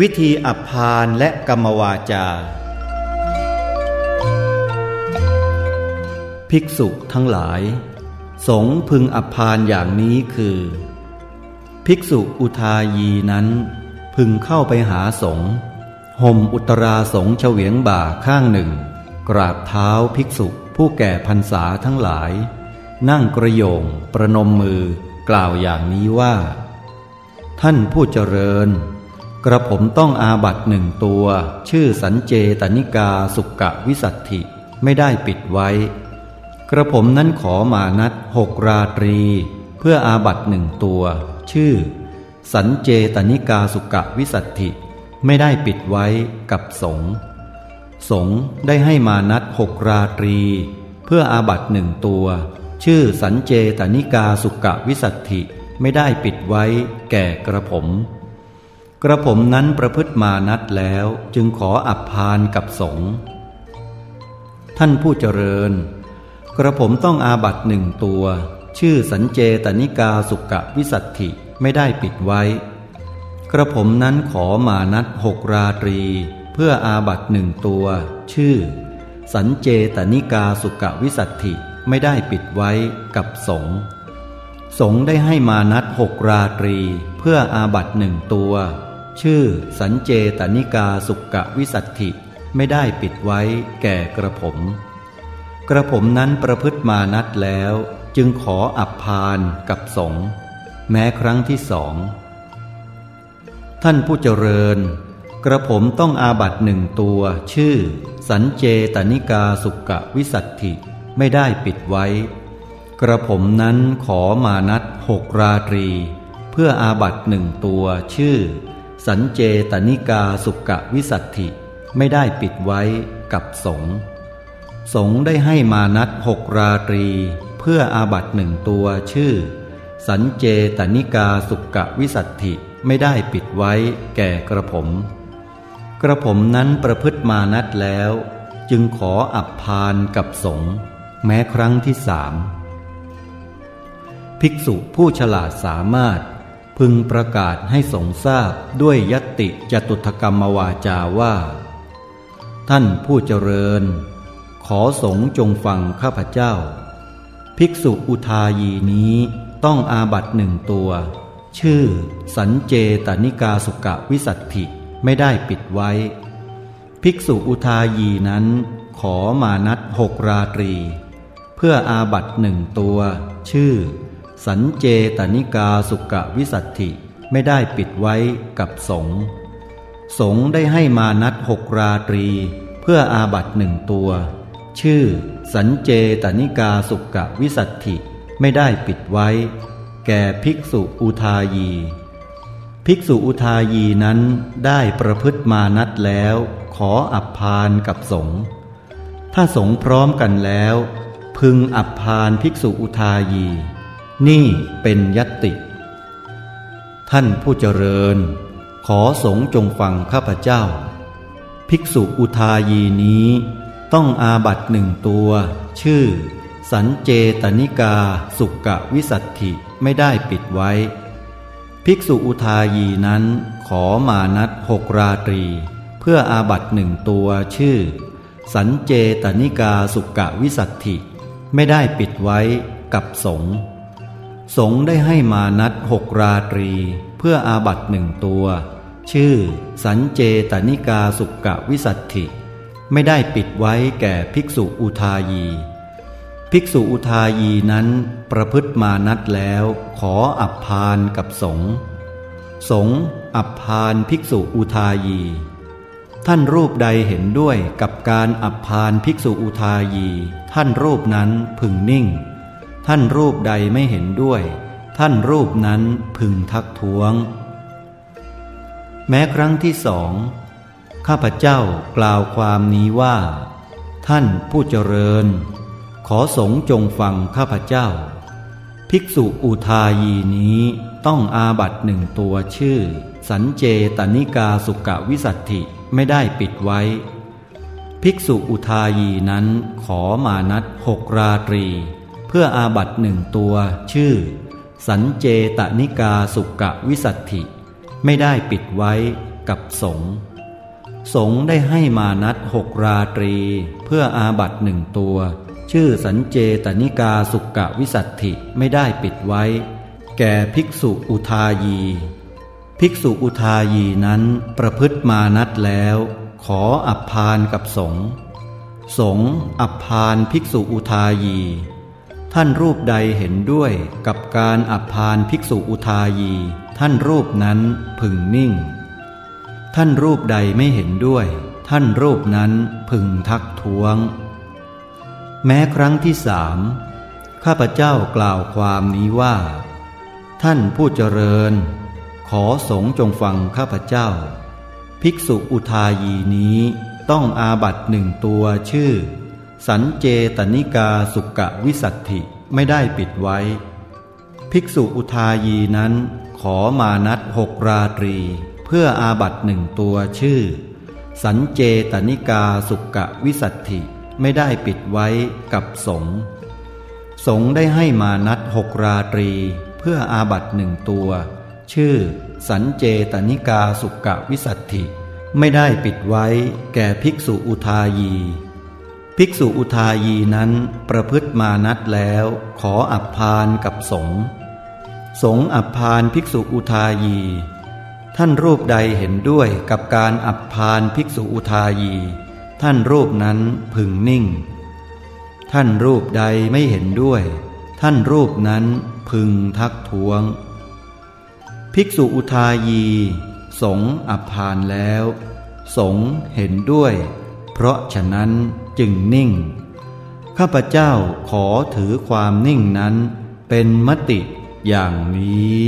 วิธีอับพานและกรรมวาจา ภิกษุทั้งหลาย สงพึงอับพานอย่างนี้คือ ภิกษุอุทายีนั้น พึงเข้าไปหาสงห่มอุตราสงเฉวียงบ่าข้างหนึ่ง กราบเท้าภิกษุผู้แก่พรรษาทั้งหลาย นั่งกระโยงประนมมือกล่าวอย่างนี้ว่า ท่านผู้เจริญ กระผมต้องอาบัตหนึ่งตัว ชื่อสันเจตนิกาสุกะวิสัตถิไม่ได้ปิดไว้ กระผมนั้นขอมานัดหกราตรี เพื่ออาบัตหนึ่งตัว ชื่อ สันเจตนิกาสุกะวิสัตถิไม่ได้ปิดไว้กับสงสงได้ให้มานัดหกราตรี เพื่ออาบัตหนึ่งตัว ชื่อสันเจตนิกาสุกะวิสัตถิไม่ได้ปิดไว้แก่กระผม กระผมนั้นประพฤติมานัดแล้วจึงขออับพานกับสงฆ์ท่านผู้เจริญ กระผมต้องอาบัตหนึ่งตัว ชื่อสัญเจตนิกาสุกะวิสัตถิไม่ได้ปิดไว้ กระผมนั้นขอมานัดหกราตรี เพื่ออาบัตหนึ่งตัว ชื่อ สัญเจตนิกาสุกะวิสัตถิไม่ได้ปิดไว้กับสงฆ์สงได้ให้มานัดหกราตรี เพื่ออาบัตหนึ่งตัว ชื่อสัญเจตนิกาสุกะวิสัตถิไม่ได้ปิดไว้แก่กระผม กระผมนั้นประพฤติมานัดแล้ว จึงขออับพานกับสงแม้ครั้งที่สอง ท่านผู้เจริญ กระผมต้องอาบัตหนึ่งตัว ชื่อ สัญเจตนิกาสุกะวิสัตถิไม่ได้ปิดไว้ กระผมนั้นขอมานัดหกราตรี เพื่ออาบัตหนึ่งตัวชื่อ สัญเจตนิกาสุกะวิสัตถิไม่ได้ปิดไว้กับสงสงได้ให้มานัดหกราตรี เพื่ออาบัตหนึ่งตัวชื่อ สัญเจตนิกาสุกะวิสัตถิไม่ได้ปิดไว้แก่กระผม กระผมนั้นประพฤติมานัดแล้ว จึงขออับพานกับสงแม้ครั้งที่สามภิกษุผู้ฉลาดสามารถ พึงประกาศให้สงทราบด้วยยติจตุถกรรมวาจาว่า ท่านผู้เจริญ ขอสงจงฟังข้าพเจ้า ภิกษุอุทายีนี้ต้องอาบัตหนึ่งตัว ชื่อสันเจตนิกาสุกะวิสัตถิไม่ได้ปิดไว้ ภิกษุอุทายีนั้น ขอมานัดหกราตรี เพื่ออาบัตหนึ่งตัว ชื่อ สัญเจตนิกาสุกะวิสัตถิไม่ได้ปิดไว้กับสงสงได้ให้มานัดหกราตรี เพื่ออาบัตหนึ่งตัว ชื่อ สัญเจตนิกาสุกะวิสัตถิไม่ได้ปิดไว้ แก่ภิกษุอุทายี ภิกษุอุทายีนั้นได้ประพฤติมานัดแล้ว ขออับพานกับสงถ้าสงพร้อมกันแล้ว พึงอับพานภิกษุอุทายี นี่เป็นยติ ท่านผู้เจริญ ขอสงจงฟังข้าพเจ้า ภิกษุอุทายีนี้ต้องอาบัตหนึ่งตัว ชื่อ สันเจตนิกาสุกะวิสัตถิไม่ได้ปิดไว้ ภิกษุอุทายีนั้นขอมานัดหกราตรี เพื่ออาบัตหนึ่งตัวชื่อ สันเจตนิกาสุกะวิสัตถิไม่ได้ปิดไว้กับสงฆ์ สงได้ให้มานัดหกราตรี เพื่ออาบัตหนึ่งตัว ชื่อ สัญเจตนิกาสุกะวิสัตถิ ไม่ได้ปิดไว้แก่ภิกษุอุทายี ภิกษุอุทายีนั้นประพฤติมานัดแล้วขออับพานกับสงสงอับพานภิกษุอุทายี ท่านรูปใดเห็นด้วยกับการอับพานภิกษุอุทายี ท่านรูปนั้นพึงนิ่ง ท่านรูปใดไม่เห็นด้วย ท่านรูปนั้นพึงทักท้วง แม้ครั้งที่สองข้าพเจ้ากล่าวความนี้ว่า ท่านผู้เจริญ ขอสงจงฟังข้าพเจ้า ภิกษุอุทายีนี้ต้องอาบัตหนึ่งตัวชื่อ สัญเจตนิกาสุกวิสัตถิไม่ได้ปิดไว้ ภิกษุอุทายีนั้นขอมานัดหกราตรี พื่ออาบัตหนึ่งตัว ชื่อ สัญเจตนิกาสุกะวิสัตถิ ไม่ได้ปิดไว้กับสงฆ์สงฆ์ได้ให้มานัดหกราตรี เพื่ออาบัตหนึ่งตัว ชื่อสันเจตนิกาสุกะวิสัตถิไม่ได้ปิดไว้ แก่ภิกษุอุทายี ภิกษุอุทายีนั้นประพฤติมานัดแล้ว ขออับพานกับสงฆ์สงฆ์อับพานภิกษุอุทายี ท่านรูปใดเห็นด้วยกับการอับพานภิกษุอุทายี ท่านรูปนั้นพึงนิ่ง ท่านรูปใดไม่เห็นด้วย ท่านรูปนั้นพึงทักท้วง แม้ครั้งที่สามข้าพเจ้ากล่าวความนี้ว่า ท่านผู้เจริญ ขอสงฆ์จงฟังข้าพเจ้า ภิกษุอุทายีนี้ต้องอาบัตหนึ่งตัวชื่อ สันเจตนิกาสุกะวิสัตถิไม่ได้ปิดไว้ ภิกษุอุทายีนั้นขอมานัดหกราตรี เพื่ออาบัตหนึ่งตัวชื่อ สันเจตนิกาสุกะวิสัตถิไม่ได้ปิดไว้กับสงสงได้ให้มานัดหกราตรี เพื่ออาบัตหนึ่งตัว ชื่อ สันเจตนิกาสุกะวิสัตถิไม่ได้ปิดไว้แก่ภิกษุอุทายี ภิกษุอุทายีนั้นประพฤติมานัดแล้ว ขออับพานกับสงฆ์สงฆ์อับพานภิกษุอุทายี ท่านรูปใดเห็นด้วยกับการอับพานภิกษุอุทายี ท่านรูปนั้นพึงนิ่ง ท่านรูปใดไม่เห็นด้วย ท่านรูปนั้นพึงทักท้วง ภิกษุอุทายี สงอับพานแล้ว สงเห็นด้วย เพราะฉะนั้นจึงนิ่ง ข้าพเจ้าขอถือความนิ่งนั้นเป็นมติอย่างนี้